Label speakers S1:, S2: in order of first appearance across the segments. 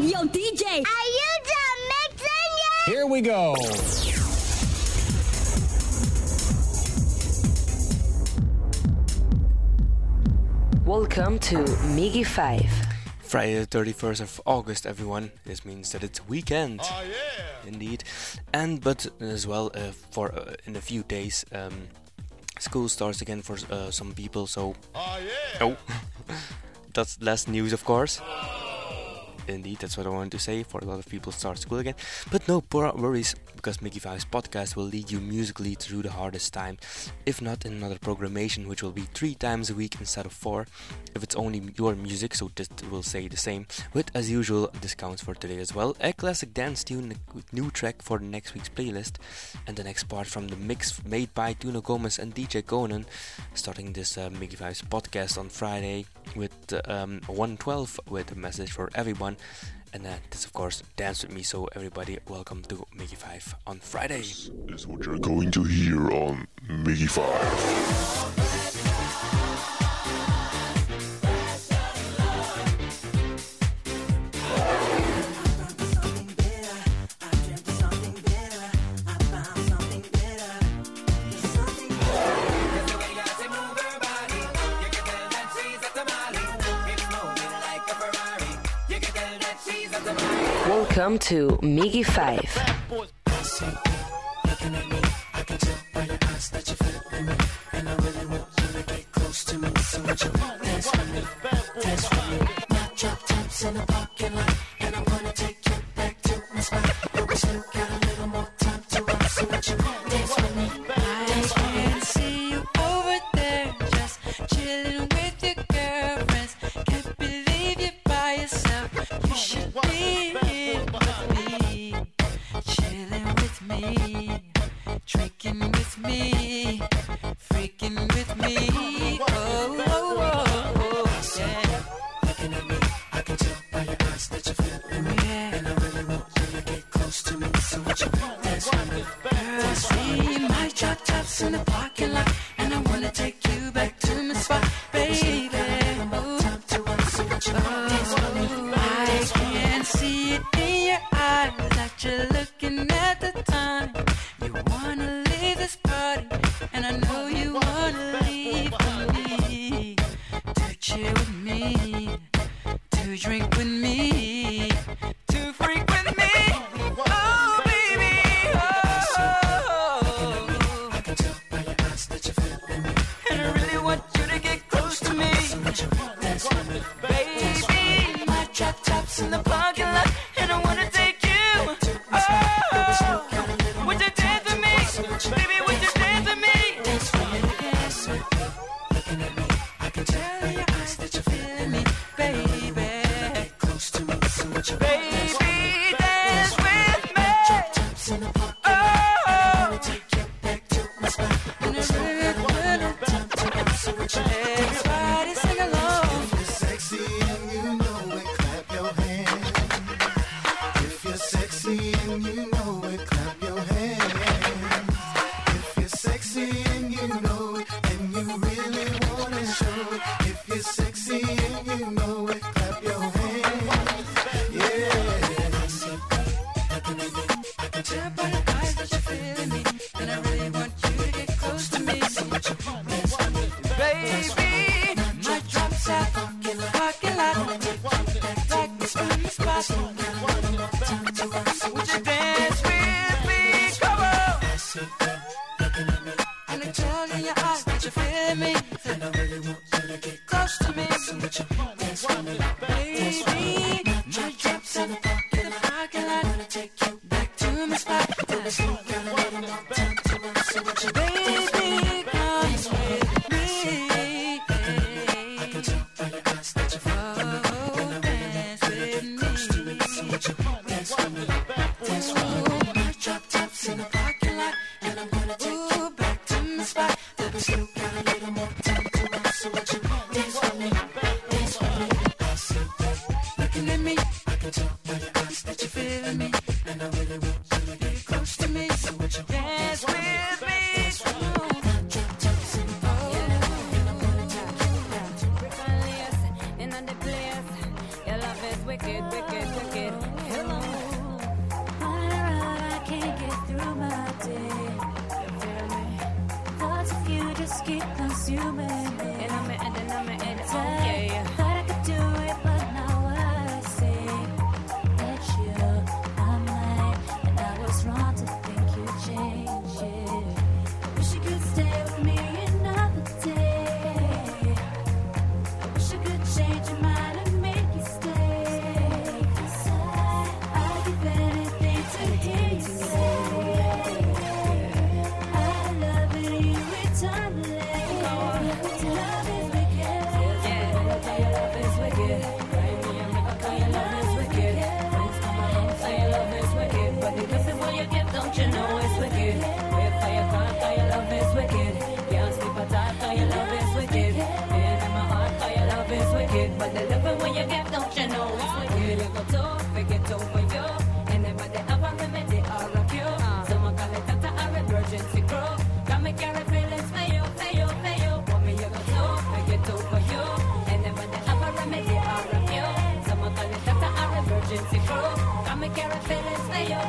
S1: Yo, DJ!
S2: Are you done mixing yet?
S3: Here we go.
S4: Welcome to MIGY 5.
S5: Friday the 31st of August, everyone. This means that it's weekend. Oh, yeah! Indeed. And, but as well, uh, for uh, in a few days, um, school starts again for uh, some people, so. Oh, yeah! Oh! That's less news, of course. Indeed, that's what I wanted to say. For a lot of people, start school again. But no worries, because MIGY 5's podcast will lead you musically through the hardest time. If not in another programmation, which will be three times a week instead of four. If it's only your music, so just will say the same. With, as usual, discounts for today as well. A classic dance tune with new track for next week's playlist. And the next part from the mix made by Tuna Gomez and DJ Conan. Starting this uh, MIGY 5's podcast on Friday with um, 112 with a message for everyone and uh, this of course dance with me. So everybody welcome to MIGY 5 on Friday.
S6: This is what you're going to hear on MIGY 5
S4: Welcome to MIGY 5.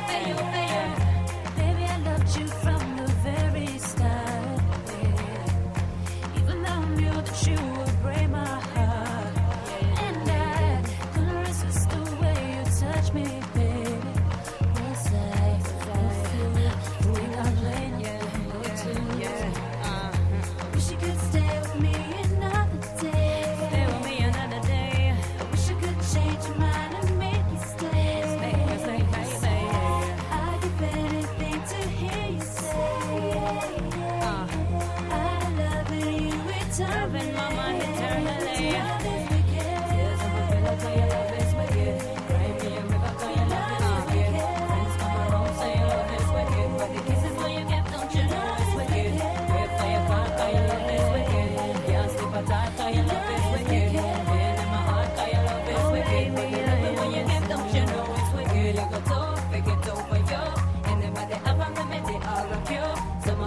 S1: meilleur, meilleur.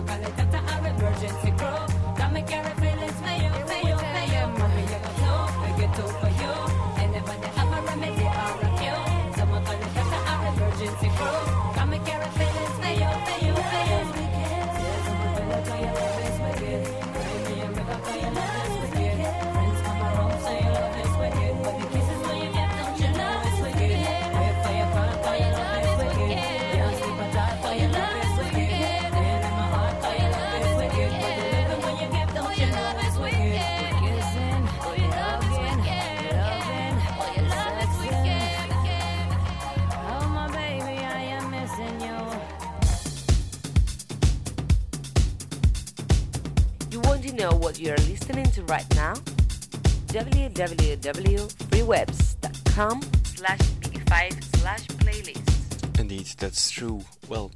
S1: Caleta. right
S4: now www.freewebs.com slash big5 slash playlist.
S5: Indeed, that's true. Well,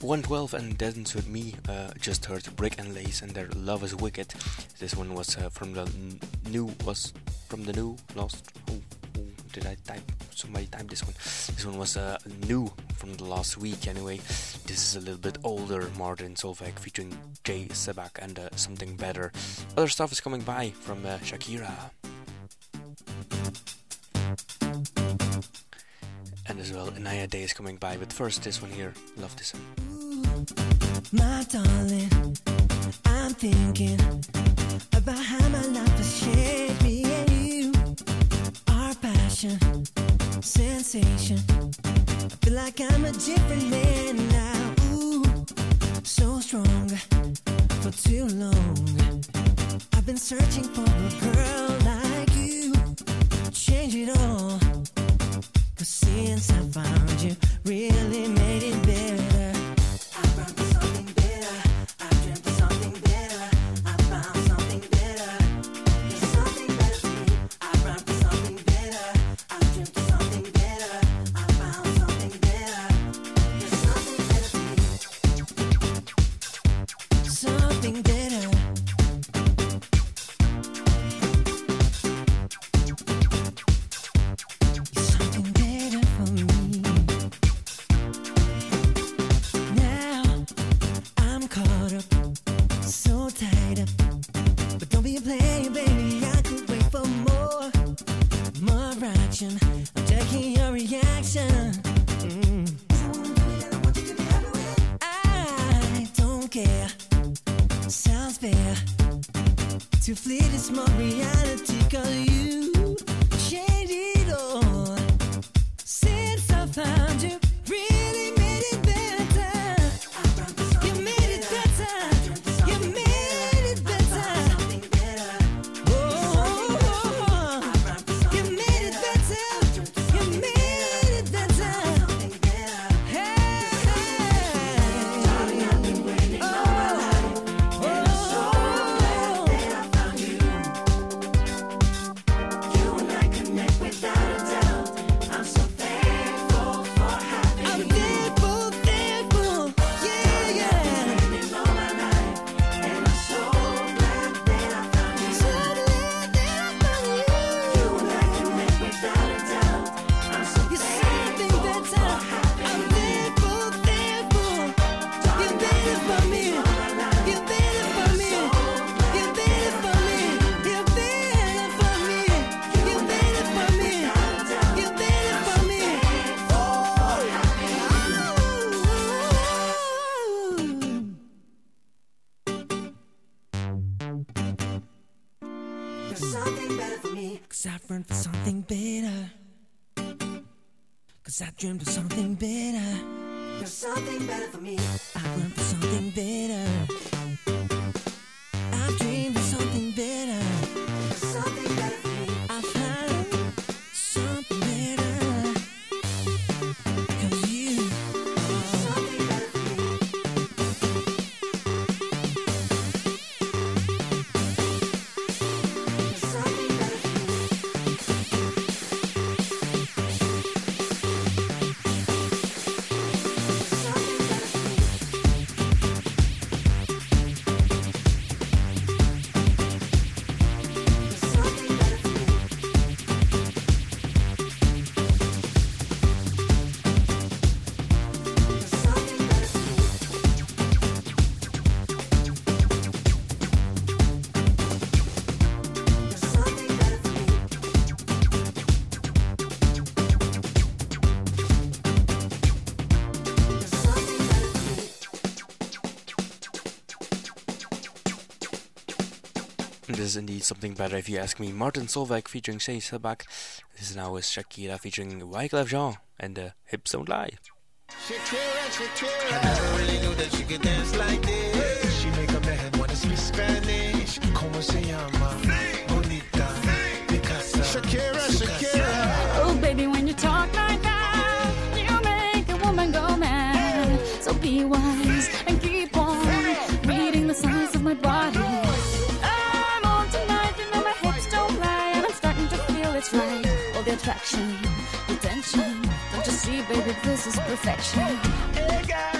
S5: 112 and Dance With Me uh, just heard Brick and Lace and their Love Is Wicked. This one was uh, from the n- new, was from the new, lost, oh did I type? Somebody typed this one. This one was uh, new from the last week, anyway. This is a little bit older, Martin Solveig featuring Jay Sebag and uh, something better. Other stuff is coming by from uh, Shakira. And as well, Inaya Day is coming by, but first, this one here. Love this one.
S7: My darling, I'm thinking about how my life has shaped me sensation, sensation. I feel like I'm a different man now. Ooh, so strong for too long. I've been searching for a girl like you. Change it all. Cause since I found you, really made it better. dreamed of
S5: indeed something better if you ask me. Martin Solveig featuring Shay Sabak. This is now with Shakira featuring Wyclef Jean and the uh, Hips Don't Lie.
S8: Shakira, Shakira. I never really knew that she could dance like this. She make a man wanna speak Spanish. Como se llama? Bonita. Shakira, Shakira.
S3: Oh, baby, when you talk like that. baby, this is perfection.
S8: Hey,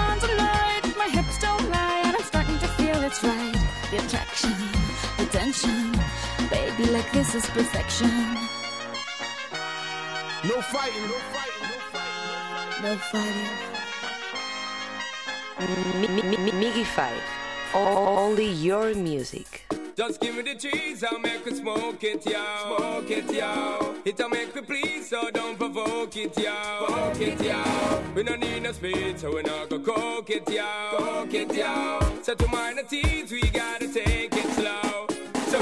S1: to feel it's right. The attraction, the tension. Baby, like this is perfection.
S9: No fighting, no fighting, no fighting.
S1: No fighting.
S4: MIGY 5. Only your music.
S10: Just give me the cheese, I'll make it smoke it, yo. Smoke it, yo. It'll make me please, so don't provoke it, yo. Provoke it, yo. We don't need no speed, so we're not go coke it, yo. Coke it, yo. So to minor teens, we gotta take it slow.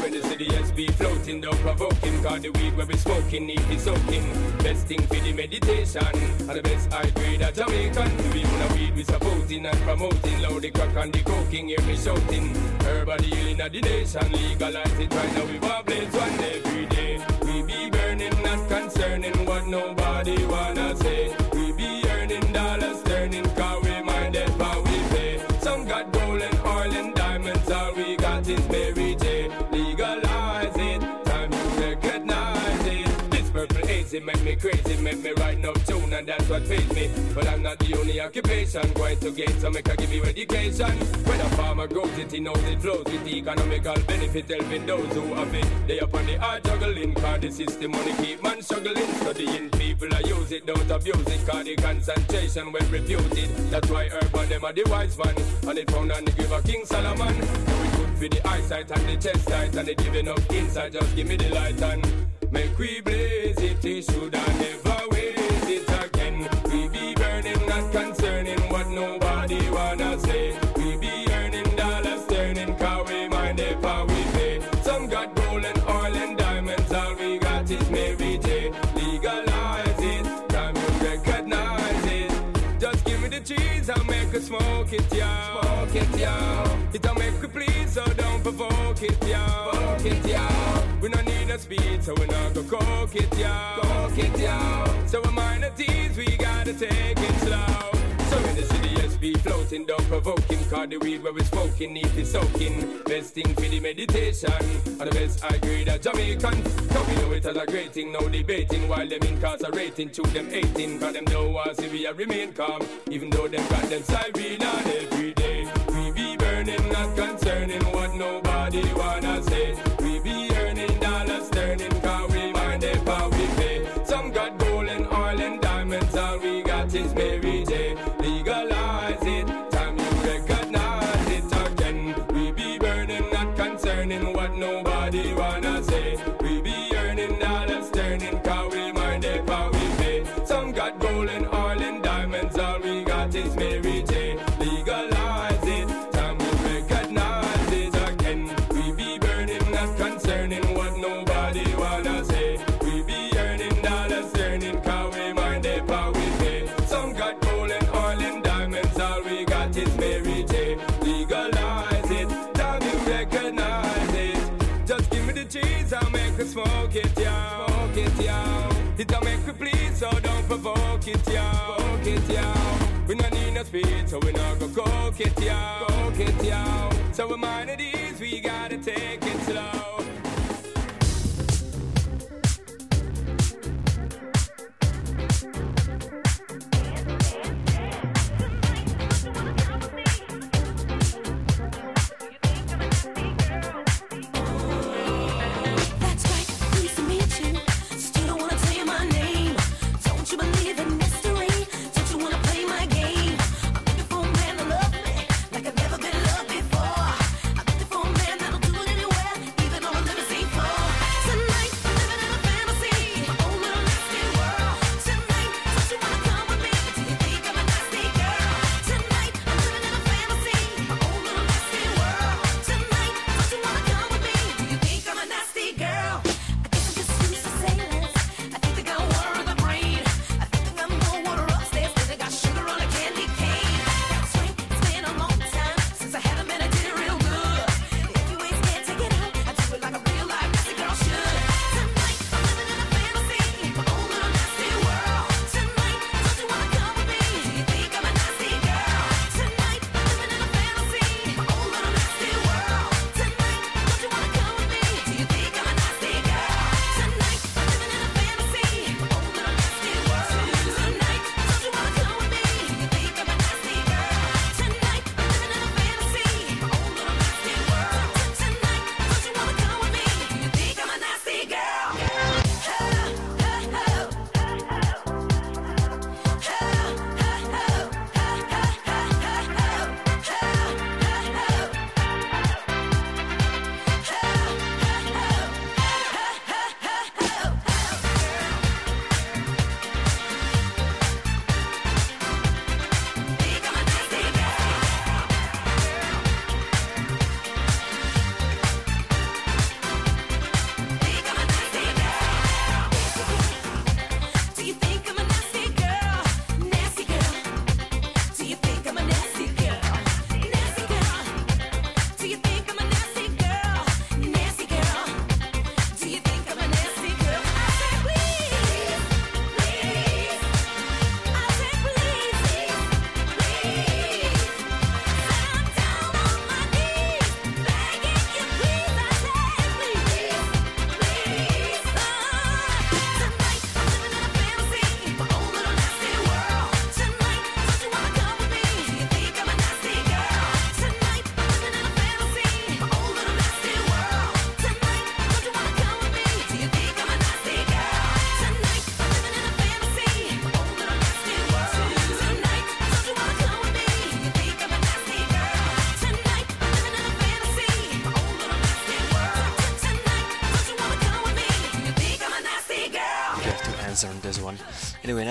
S10: In the city, be floating, don't provoke him. Cause the weed where we smoking, need be soaking. Best thing for the meditation. And the best high grade of Jamaican. We even a weed we supporting and promoting. Loud the crack and the coking, hear me shouting. Everybody healing of the nation. Legalize it right now, we want blaze one every day. We be burning, not concerning what nobody wanna say. Make me crazy, make me write no tune, and that's what pays me. But I'm not the only occupation, going to gain so make give you education. When a farmer grows it, he knows it flows with economical benefit, helping those who have it. They up on the hard juggling, cause the system money keep man struggling. Studying people, I use it, don't abuse it, cause the concentration when refuted. That's why urban them are the wise man, and it found on the giver King Solomon. Do it good for the eyesight and the chest tight, and it giving up inside, just give me the light and make we blaze it, it should I never waste it again. We be burning, not concerning what nobody wanna say. We be earning dollars, turning car, we mind if how we pay. Some got gold and oil and diamonds, all we got is Mary J. Legalize it, time you recognize it. Just give me the cheese, I'll make it smoke it, yo. Smoke it, yo. It'll make you please, so don't provoke it, yo. Provoke it, yo. No speed, so we not go coke it, yo. Coke it, yo. So we mind the tease, we gotta take it slow. So in the city, SB floating, don't provoke him. Cause the weed where we smoking, need to soaking. Best thing for the meditation. And the best I grade of Jamaican. Cause we know it as a great thing, no debating. While them incarcerating, to them 18. Cause them know us if we a remain calm. Even though them got them siren on every day. We be burning, not concerning what nobody wanna it. We no need no speed, so we not go it, yo. So we mind it ease, we gotta take it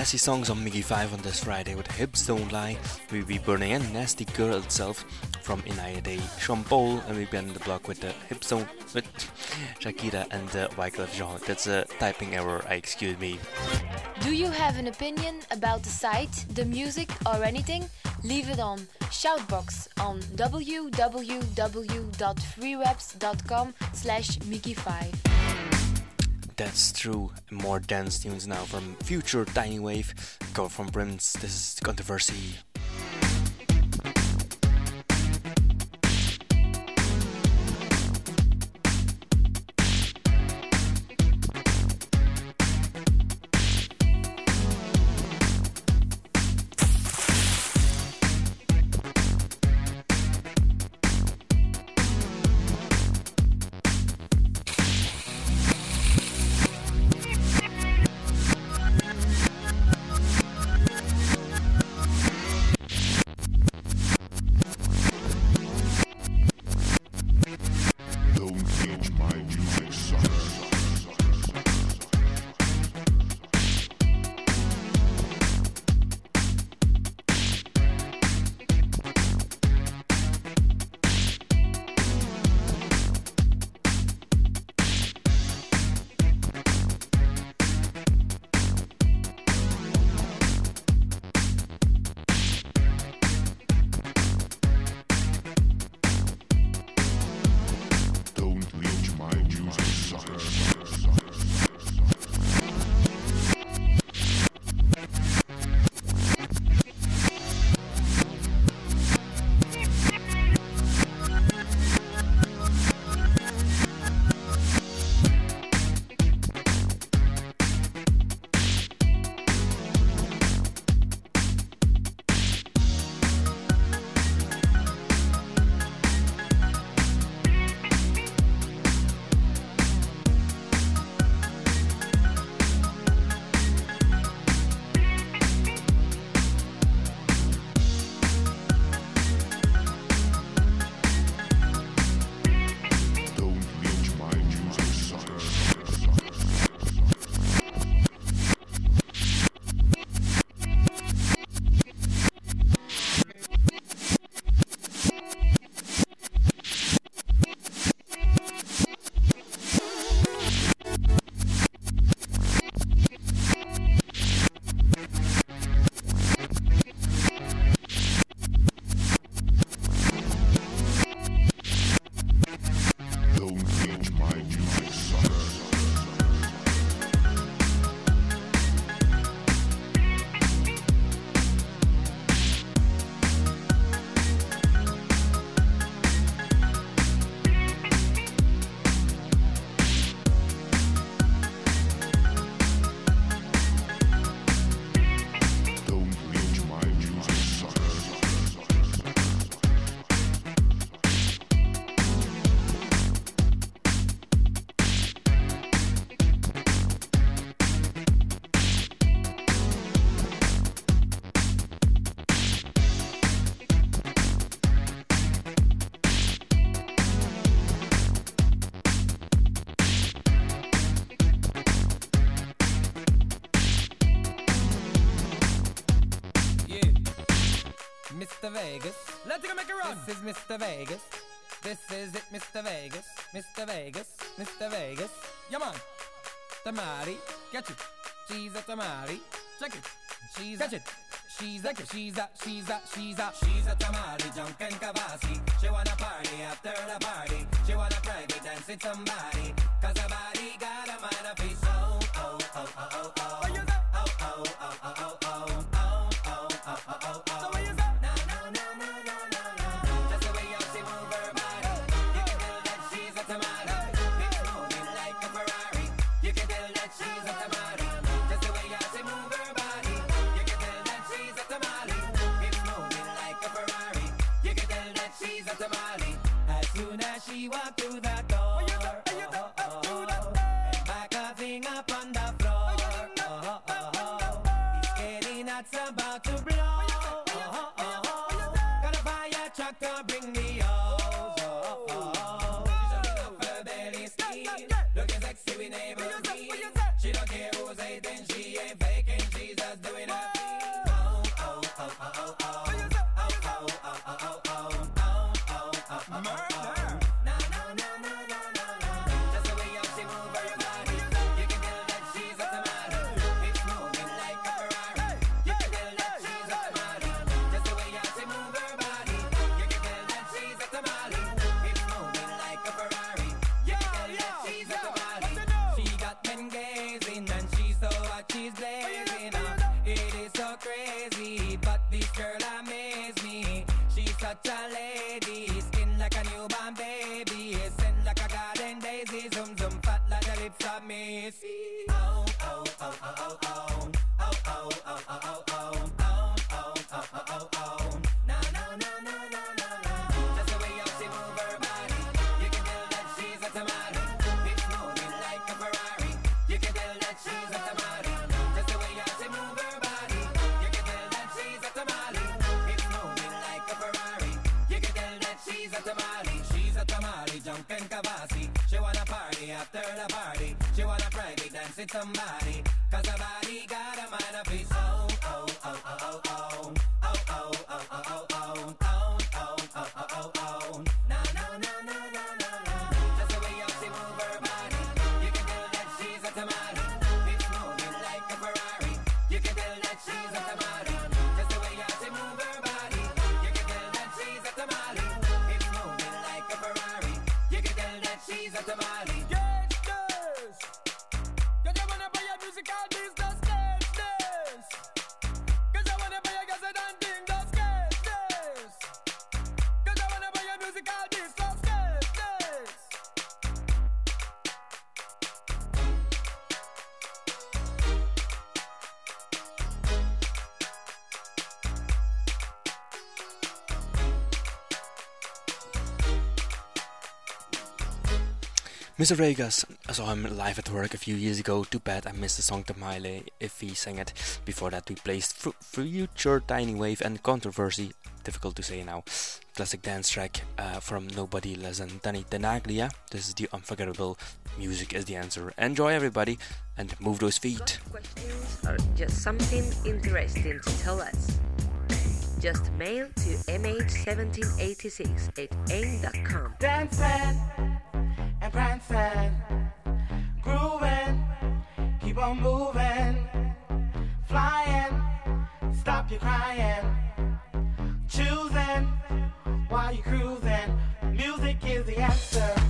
S5: Nasty songs on MIGY 5 on this Friday with Hips Don't Lie. We'll be burning in Nasty Girl itself from Inaya Day, Sean Paul, and we've been in the block with the Hips Don't with Shakira and uh, Wyclef Jean. That's a typing error, I excuse me.
S11: Do you have an opinion about the site, the music, or anything? Leave it on Shoutbox on www.freewebs.com slash Mickey5.
S5: That's true. More dance tunes now from Future Tiny Wave, Go from Prince. This is Controversy.
S12: This is Mr. Vegas. This is it, Mr. Vegas. Mr. Vegas. Mr. Vegas. Yeah, man. Tamale. Catch it. She's a tamale. Check it. She's Catch it. She's a, she's a, she's a, she's a, she's a tamale, junk and kavasi. She wanna party after the party. She wanna private dance with somebody. Cause her body got a mind of peace.
S5: Mr. Vegas, I saw him live at work a few years ago. Too bad I missed the song Tamale if he sang it. Before that, we placed Future Tiny Wave and Controversy, difficult to say now, classic dance track uh, from nobody less than Danny Tenaglia. This is the unforgettable music is the answer. Enjoy, everybody, and move those feet.
S4: Questions or just something interesting to tell us? Just mail to mh1786 at aim.com.
S13: Dance, dance and prancing, grooving, keep on moving, flying, stop your crying, choosing while you're cruising. Music is the answer.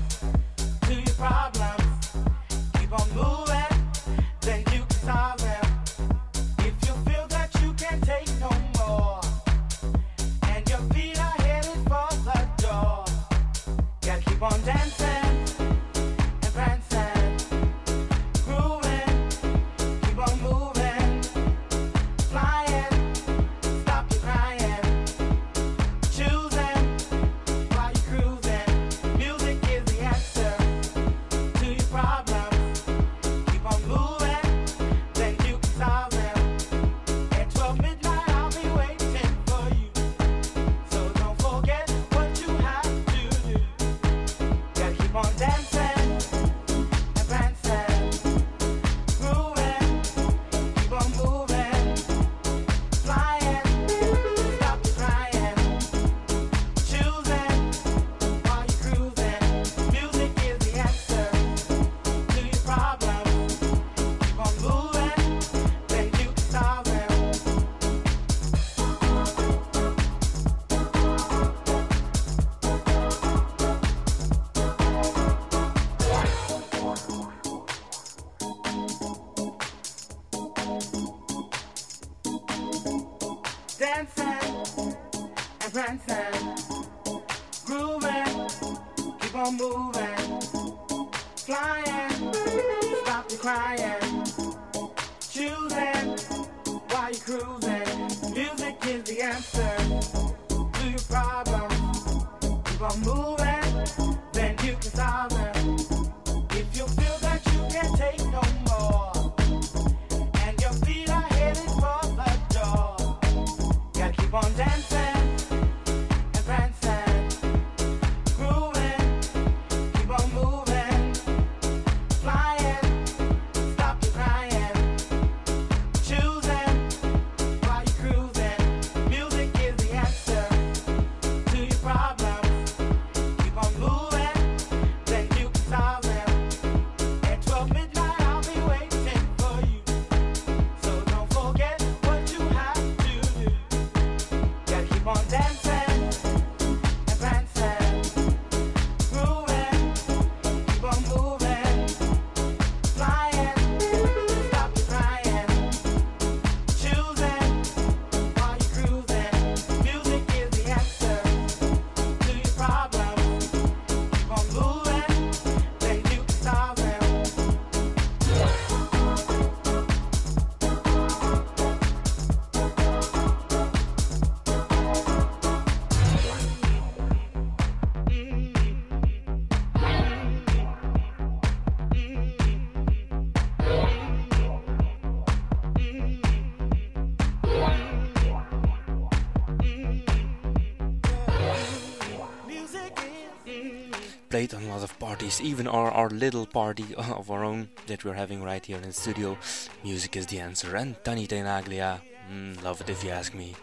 S12: Played on a lot of parties, even our, our little party of our own that we're having right here in the studio. Music is the answer. And Danny Tenaglia, mm, love it if you ask me.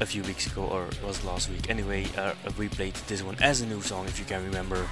S12: A few weeks ago, or it was last week. Anyway, uh, we played this one as a new song, if you can remember.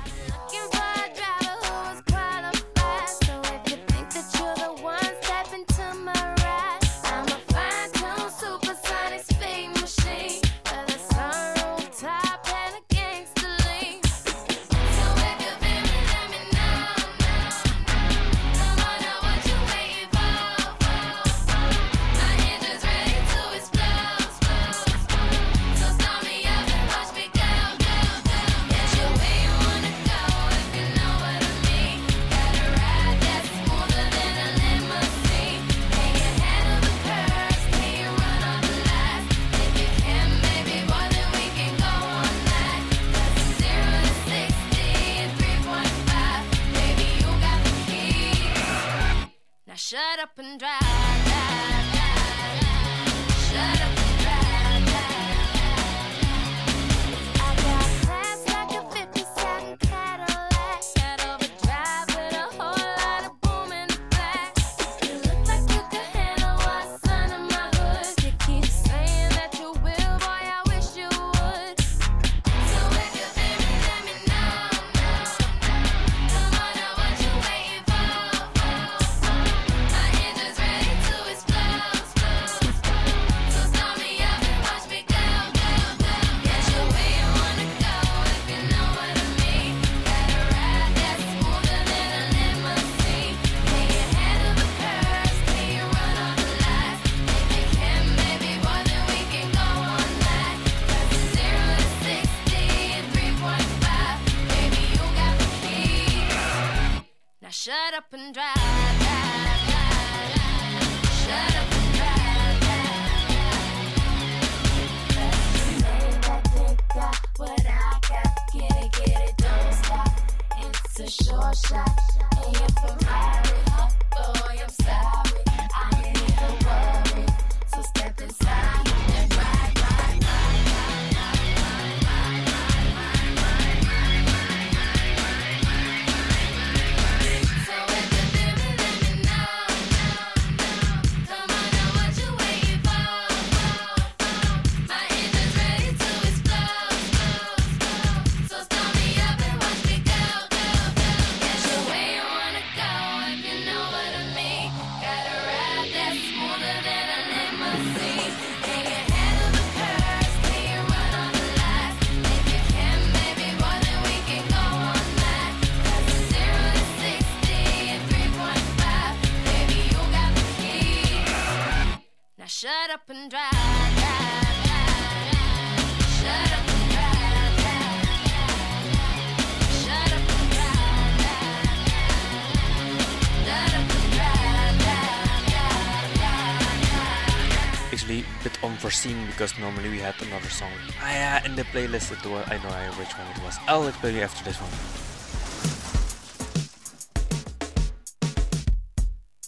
S12: Because normally we had another song. Ah, yeah, in the playlist. It was, I know which one it was. I'll explain you after this one.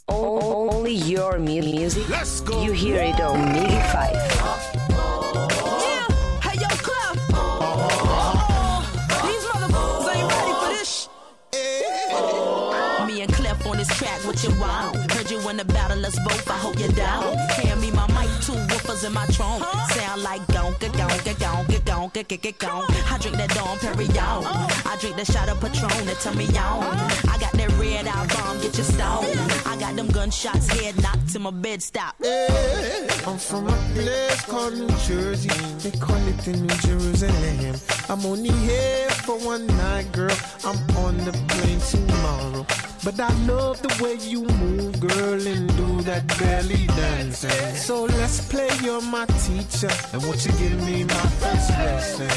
S14: Only your mu- music. Let's go. You hear it on MIGY 5.
S7: Hey, yo, Clef. These motherfuckers ain't ready for this. Me and Clef on this track, what you want? Heard you in the battle, let's both, I hope you're down. Hand me my mic, in my trunk. Sound like gonka, gonka, gonka, gonka, gonka, gonka. I drink that Dom Perignon. I drink that shot of Patron that turn me on. I got that red eye bomb, get you stoned. I got them gunshots, head knocked to my bed stop.
S8: I'm from a place called New Jersey. They call it the New Jerusalem. I'm only here for one night, girl. I'm on the plane tomorrow. But I love the way you move, girl, and do that belly dancing. So let's play, you're my teacher. And won't you give me my first lesson?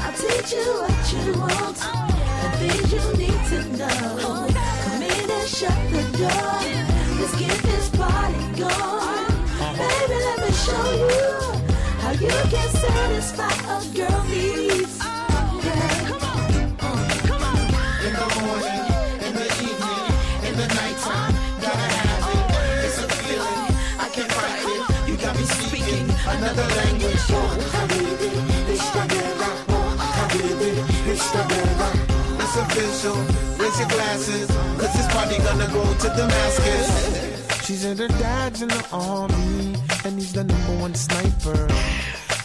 S15: I'll teach you what you want, the things you need to know. Come in and shut the door. Let's get this party going. Baby, let me show you how you can satisfy a girl needs.
S8: Official. Raise your glasses, cause this party gonna go to Damascus. She said her dad's in the army, and he's the number one sniper.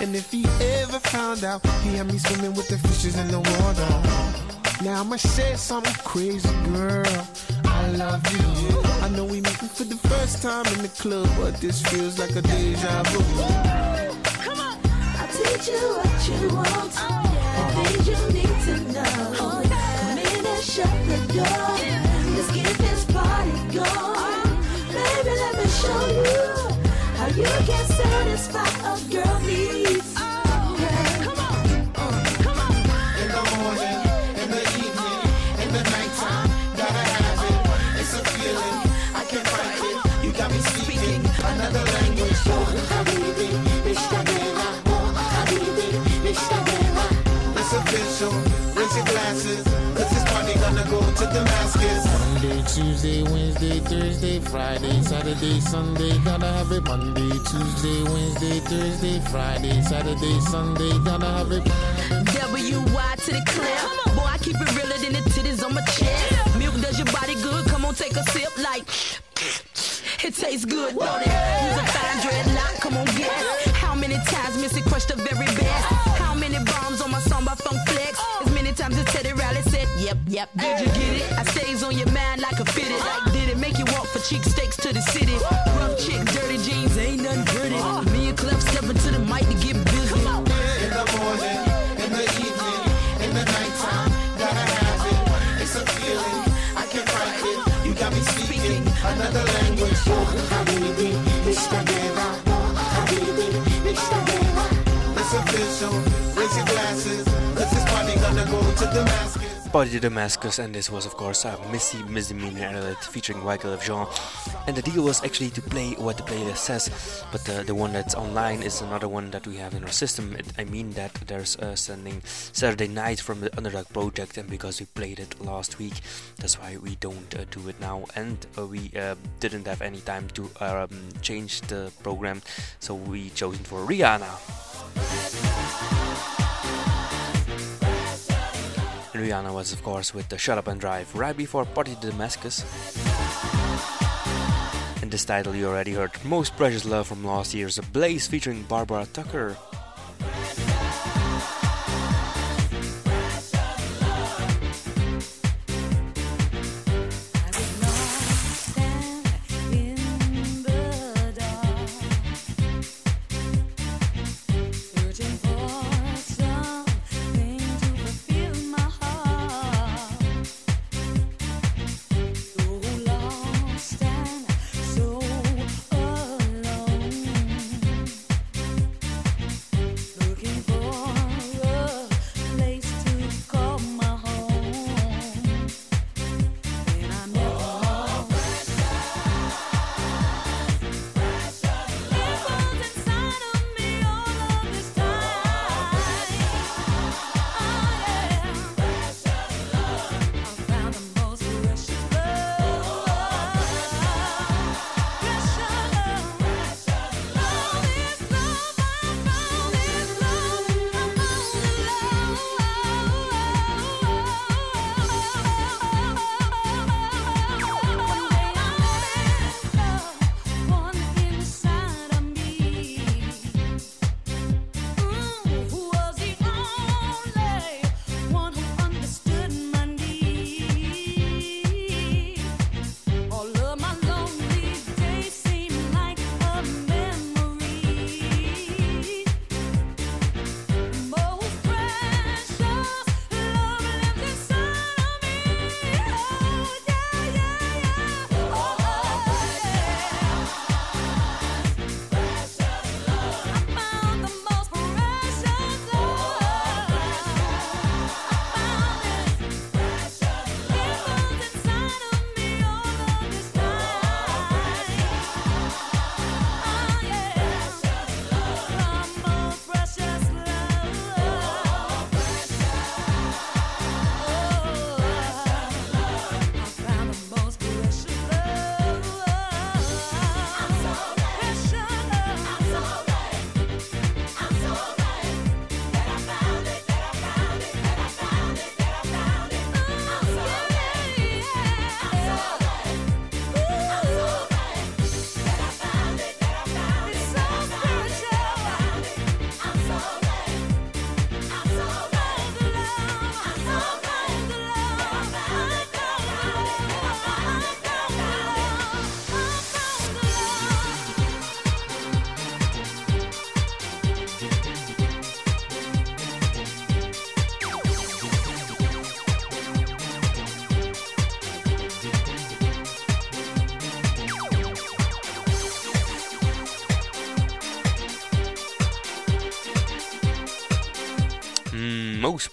S8: And if he ever found out, he had me swimming with the fishes in the water. Now I'ma say something crazy, girl. I love you. I know we meeting for the first time in the club, but this feels like a deja vu.
S15: Come on, I'll teach you what you want. The things you need to know. Shut
S16: Tuesday, Wednesday, Thursday, Friday, Saturday, Sunday, gotta have it. Monday, Tuesday, Wednesday, Thursday, Friday, Saturday, Sunday, gotta have it.
S7: WY to the clip. Boy, I keep it realer than the titties on my chest. Milk does your body good. Come on, take a sip like. It tastes good, don't it? Use a fine dreadlock, come on, guess. How many times Missy crushed the very best? How many bombs on my song by Funk Flex? As many times as Teddy Riley said, Yep, yep, did you get it? I stays on
S8: your To Damascus,
S5: and this was, of course, a Missy Misdemeanor Elliott featuring Wyclef Jean. And the deal was actually to play what the playlist says, but the, the one that's online is another one that we have in our system. It, I mean that there's uh, sending Saturday Night from the Underdog Project, and because we played it last week, that's why we don't uh, do it now. And uh, we uh, didn't have any time to um, change the program, so we chosen for Rihanna. Rihanna was, of course, with the Shut Up and Drive right before Party to Damascus. In this title, you already heard Most Precious Love from last year's Blaze featuring Barbara Tucker.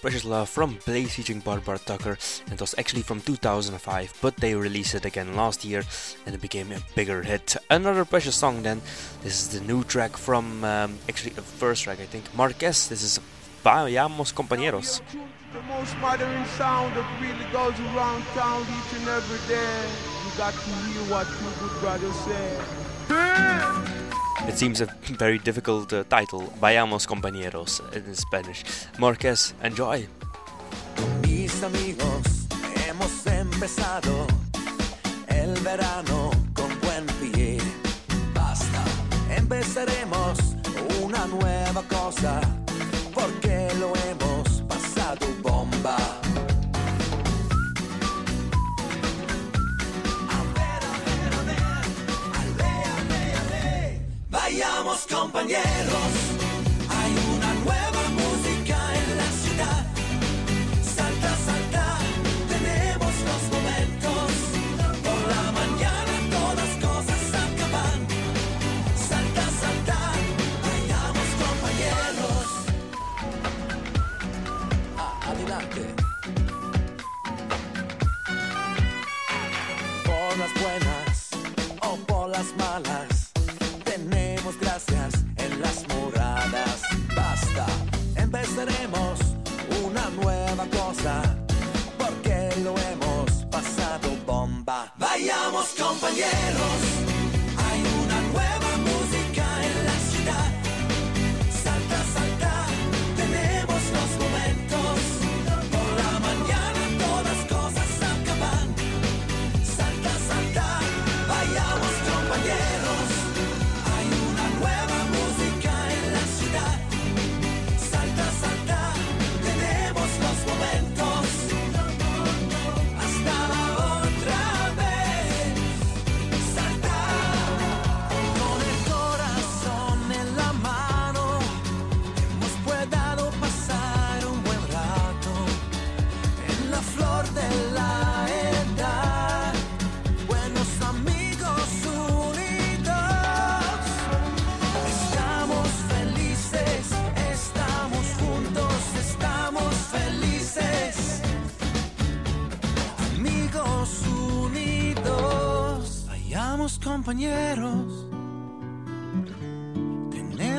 S5: Precious Love from Blaze featuring Barbara Tucker. And it was actually from 2005, but they released it again last year and it became a bigger hit. Another Precious song then. This is the new track from, um, actually, the first track, I think, Marquez. This is Vayamos Compañeros.
S9: The most modern sound that really goes around town each and every day. You got to hear what two good brothers say.
S5: It seems a very difficult uh, title, Vayamos Compañeros in Spanish. Marquez, enjoy.
S17: Mis amigos, hemos empezado el verano con buen pie. Basta, empezaremos una nueva cosa porque lo hemos compañeros,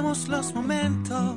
S17: Los momentos.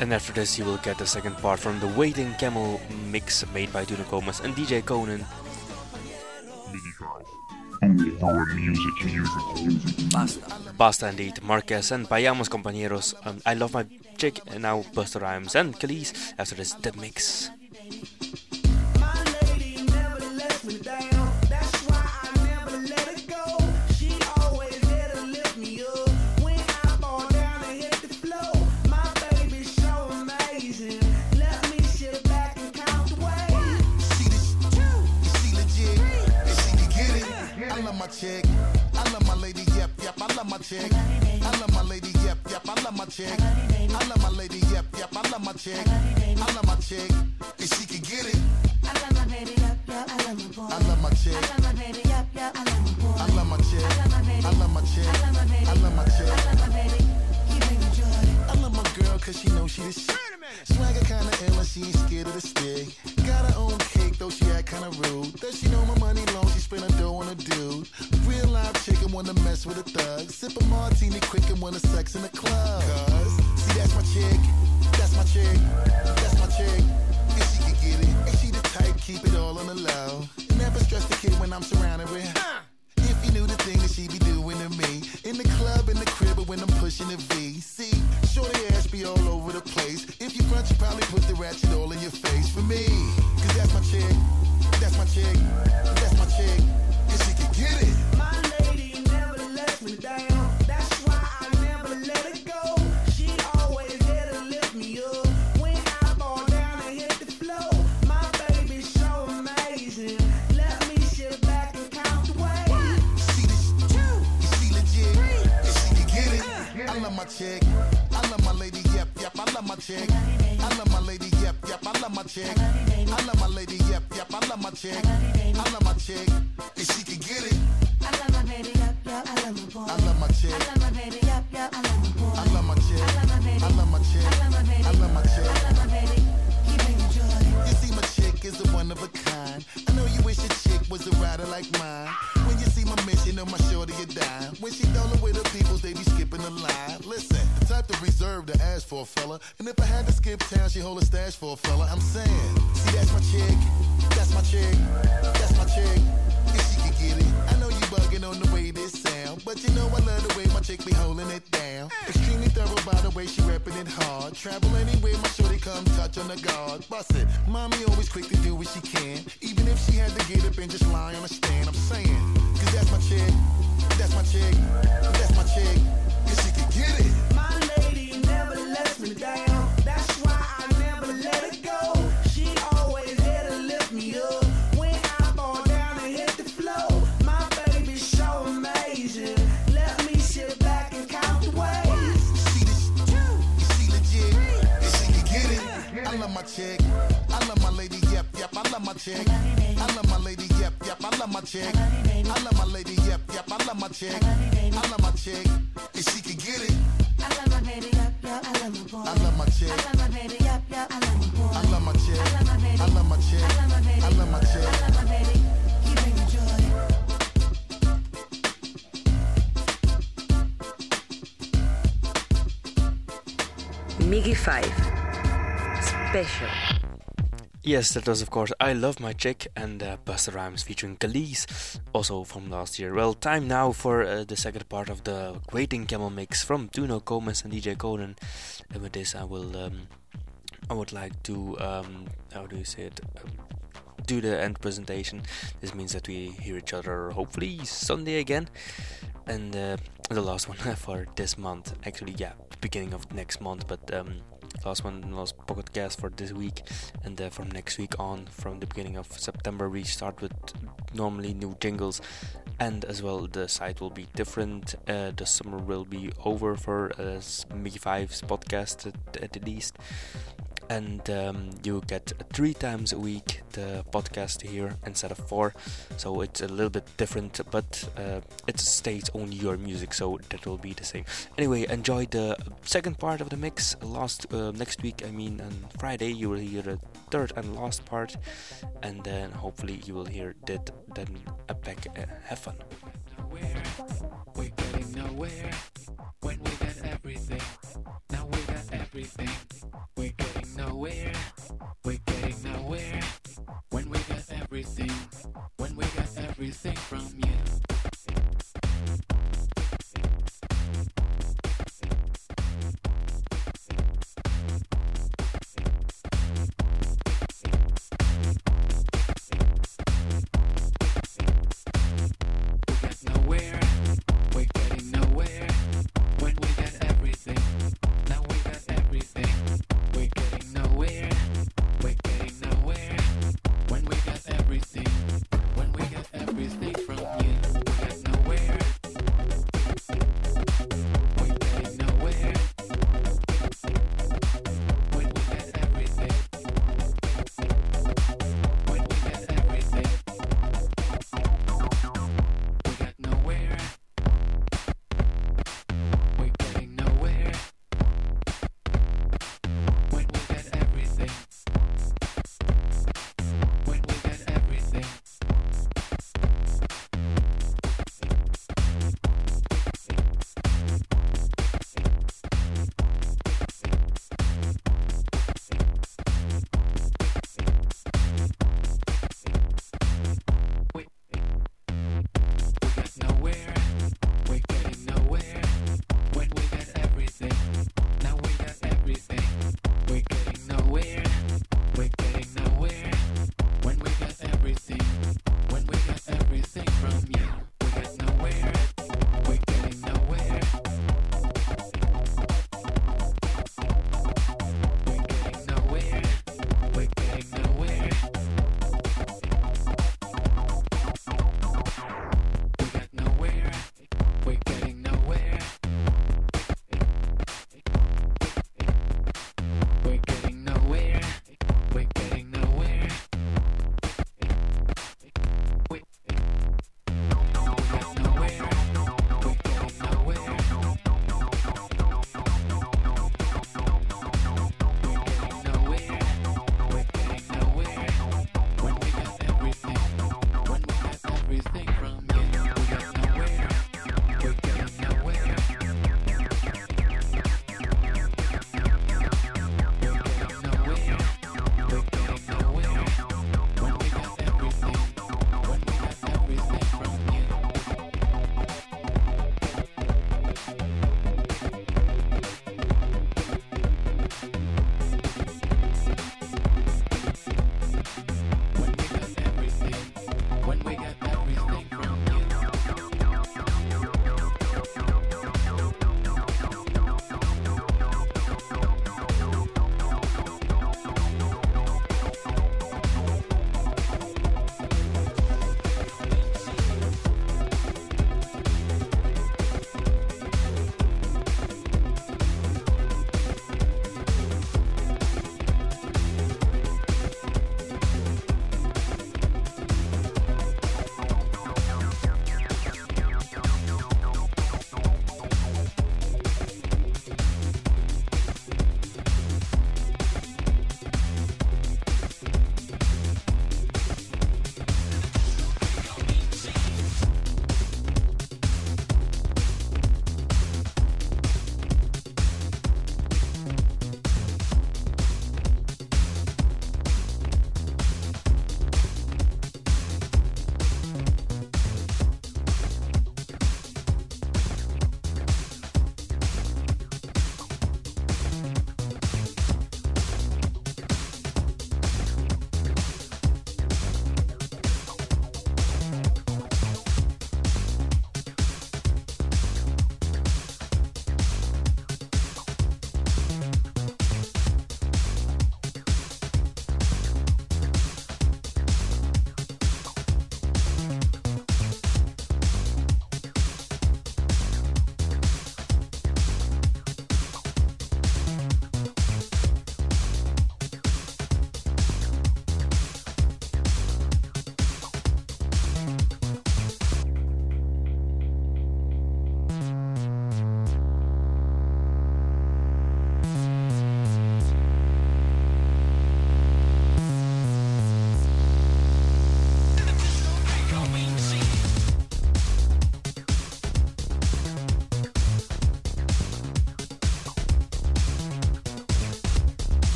S5: And after this, you will get the second part from the Waiting Camel mix made by Tuna Gomez and DJ Conan.
S6: Music, music, music.
S5: Basta indeed, Marquez and Vayamos Compañeros. Um, I love my chick, and now Busta Rhymes and Kelis. After this, the mix.
S18: Chick. I love my lady, yep, yep. I love my chick. I love my lady, yep, yep. I love my chick. I love my chick. And she can get it. I love my baby, yep, yep. I love my boy. I love my chick. I love my baby, yep, yep. I love my boy. I love my chick. I love my chick. I love my baby. I love my chick. I love my baby. Girl cause she knows she the shit. Swagger kinda ill and she ain't scared of the stick. Got her own cake though she act kinda rude. Does she know my money long? She spend her dough on a dude. Real live chicken wanna mess with a thug. Sip a martini quick and wanna sex in the club. Cause see that's my chick. That's my chick. That's my chick. And she can get it. And she the type keep it all on the low. Never stress the kid when I'm surrounded with her. If you knew the thing that she be doing to me In the club, in the crib, or when I'm pushing the V See, shorty ass be all over the place. If you front, you probably put the ratchet all in your face For me, cause that's my chick That's my chick That's my chick. And she can get it
S8: chick. I love my lady, yep, yep. I
S18: love my chick. I love my chick. I love my chick, If she can get it.
S15: I love my baby, yup, yup, I love my boy.
S18: I love my chick.
S15: I love my baby, yup, yup, I love my boy.
S18: I love my chick.
S15: I love my baby.
S18: I love my chick.
S15: I love my baby.
S18: I love my chick.
S15: I love my baby. He bring me joy.
S18: You see, my chick is the one of a kind. I know you wish your chick was a rider like mine. When you see my mission, know my shorty you die. When she dollar with her peoples, they be skipping the line. Listen, the type to reserve to ask for a fella. Skip town, she hold a stash for a fella. I'm saying, see, that's my chick. That's my chick. That's my chick. If she can get it. I know you bugging on the way this sound. But you know I love the way my chick be holding it down. Extremely thorough by the way she repping it hard. Travel anywhere, my shorty come touch on the guard. Love my chick. I love my chick. If she could get it.
S15: I love my baby, yup, yup, I love my boy.
S18: I love my chick.
S15: I love my baby, yup, yup, I love my boy.
S18: I love my chick.
S15: I love my baby.
S18: I love my chick.
S15: I love my baby.
S18: I love my chick.
S15: I love my baby. He bring me joy.
S4: MIGY 5 Special.
S5: Yes, that was of course I Love My Chick and uh, Busta Rhymes featuring Kelis, also from last year. Well, time now for uh, the second part of the Waiting Camel mix from Tuno Gomez and DJ Conan. And with this, I will, um, I would like to, um, how do you say it? Um, do the end presentation. This means that we hear each other hopefully Sunday again. And uh, the last one for this month, actually, yeah, beginning of next month, but um, last one last pocket for this week. And uh, from next week on from the beginning of september we start with normally new jingles. And as well the site will be different. Uh, the summer will be over for uh, MIGY 5's podcast at, at the least and um, you get three times a week the podcast here instead of four. So it's a little bit different but uh, it stays on your music so that will be the same. Anyway enjoy the second part of the mix. Last uh, next week i mean on friday you will hear the third and last part. And then hopefully you will hear that then uh, back uh, have fun.
S19: We're We're getting nowhere when we got everything.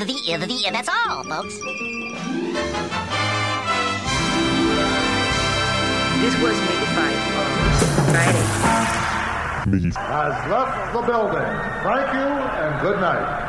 S20: The, the, the, the, that's all, folks.
S14: This was MIGY 5 on Friday.
S21: Has left the building. Thank you and good night.